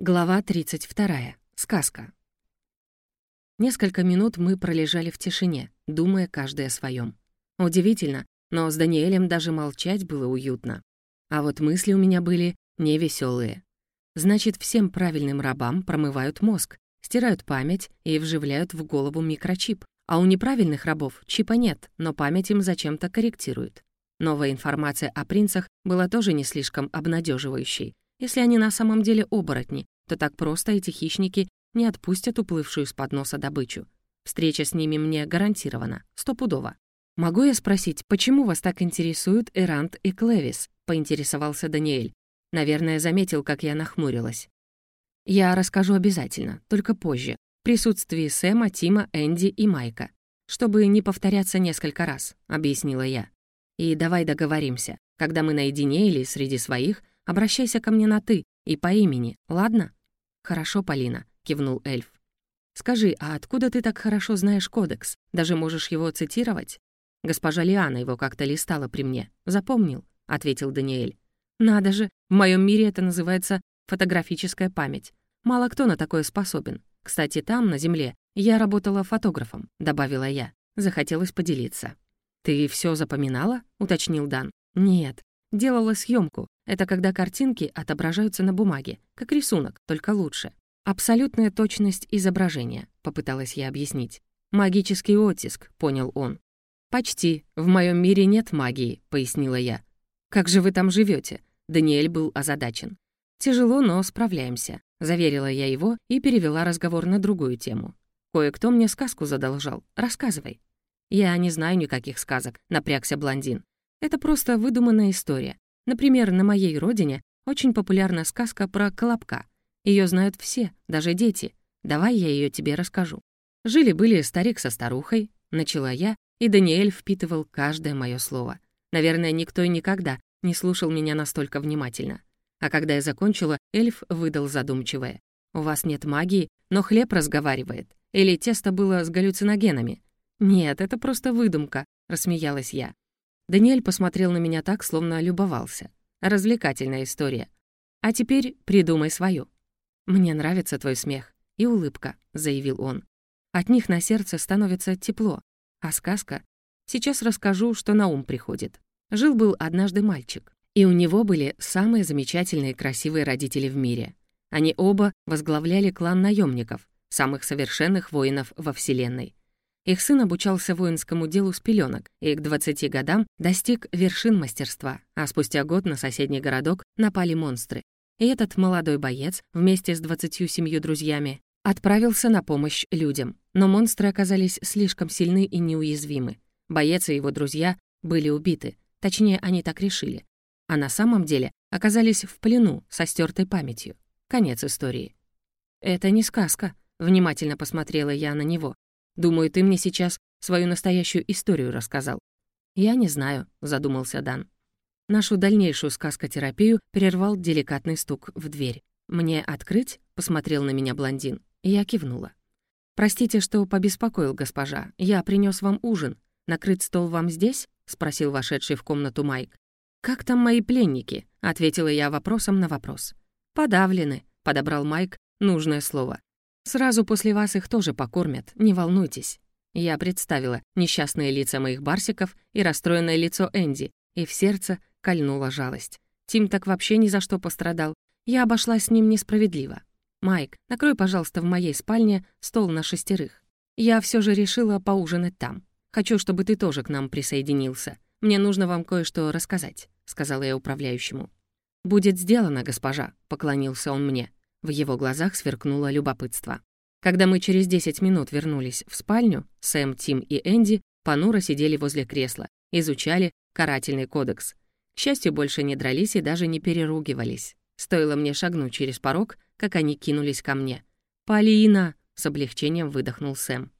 Глава 32. Сказка. Несколько минут мы пролежали в тишине, думая каждый о своем. Удивительно, но с Даниэлем даже молчать было уютно. А вот мысли у меня были невеселые. Значит, всем правильным рабам промывают мозг, стирают память и вживляют в голову микрочип. А у неправильных рабов чипа нет, но память им зачем-то корректируют. Новая информация о принцах была тоже не слишком обнадеживающей. Если они на самом деле оборотни, то так просто эти хищники не отпустят уплывшую подноса добычу. Встреча с ними мне гарантирована, стопудово. «Могу я спросить, почему вас так интересуют Эрант и Клевис?» — поинтересовался Даниэль. Наверное, заметил, как я нахмурилась. «Я расскажу обязательно, только позже, в присутствии Сэма, Тима, Энди и Майка, чтобы не повторяться несколько раз», — объяснила я. «И давай договоримся. Когда мы наедине или среди своих, Обращайся ко мне на «ты» и по имени, ладно?» «Хорошо, Полина», — кивнул эльф. «Скажи, а откуда ты так хорошо знаешь кодекс? Даже можешь его цитировать?» «Госпожа Лиана его как-то листала при мне. Запомнил», — ответил Даниэль. «Надо же, в моем мире это называется фотографическая память. Мало кто на такое способен. Кстати, там, на Земле, я работала фотографом», — добавила я. Захотелось поделиться. «Ты все запоминала?» — уточнил Дан. «Нет, делала съемку, это когда картинки отображаются на бумаге, как рисунок, только лучше. Абсолютная точность изображения, попыталась я объяснить. Магический оттиск, понял он. Почти. В моем мире нет магии, пояснила я. Как же вы там живете? Даниэль был озадачен. Тяжело, но справляемся, заверила я его и перевела разговор на другую тему. Кое-кто мне сказку задолжал. Рассказывай. Я не знаю никаких сказок, напрягся блондин. Это просто выдуманная история. Например, на моей родине очень популярна сказка про Колобка. Ее знают все, даже дети. Давай я ее тебе расскажу. Жили-были старик со старухой, начала я, и Даниэль впитывал каждое мое слово. Наверное, никто и никогда не слушал меня настолько внимательно. А когда я закончила, эльф выдал задумчивое. «У вас нет магии, но хлеб разговаривает. Или тесто было с галлюциногенами?» «Нет, это просто выдумка», — рассмеялась я. Даниэль посмотрел на меня так, словно любовался. Развлекательная история. А теперь придумай свою. «Мне нравится твой смех и улыбка», — заявил он. «От них на сердце становится тепло. А сказка? Сейчас расскажу, что на ум приходит. Жил-был однажды мальчик, и у него были самые замечательные и красивые родители в мире. Они оба возглавляли клан наемников, самых совершенных воинов во Вселенной. Их сын обучался воинскому делу с пеленок и к 20 годам достиг вершин мастерства, а спустя год на соседний городок напали монстры. И этот молодой боец вместе с 27 друзьями отправился на помощь людям. Но монстры оказались слишком сильны и неуязвимы. Боец и его друзья были убиты, точнее, они так решили. А на самом деле оказались в плену со стертой памятью. Конец истории. «Это не сказка», — внимательно посмотрела я на него. Думаю, ты мне сейчас свою настоящую историю рассказал». «Я не знаю», — задумался Дан. Нашу дальнейшую сказкотерапию прервал деликатный стук в дверь. «Мне открыть?» — посмотрел на меня блондин. Я кивнула. «Простите, что побеспокоил, госпожа. Я принес вам ужин. Накрыть стол вам здесь?» — спросил вошедший в комнату Майк. «Как там мои пленники?» — ответила я вопросом на вопрос. «Подавлены», — подобрал Майк нужное слово. Сразу после вас их тоже покормят, не волнуйтесь». Я представила несчастные лица моих барсиков и расстроенное лицо Энди, и в сердце кольнула жалость. Тим так вообще ни за что пострадал. Я обошлась с ним несправедливо. «Майк, накрой, пожалуйста, в моей спальне стол на шестерых. Я все же решила поужинать там. Хочу, чтобы ты тоже к нам присоединился. Мне нужно вам кое-что рассказать», — сказала я управляющему. «Будет сделано, госпожа», — поклонился он мне. В его глазах сверкнуло любопытство. Когда мы через 10 минут вернулись в спальню, Сэм, Тим и Энди понуро сидели возле кресла, изучали карательный кодекс. К счастью, больше не дрались и даже не переругивались. Стоило мне шагнуть через порог, как они кинулись ко мне. «Полина!» — с облегчением выдохнул Сэм.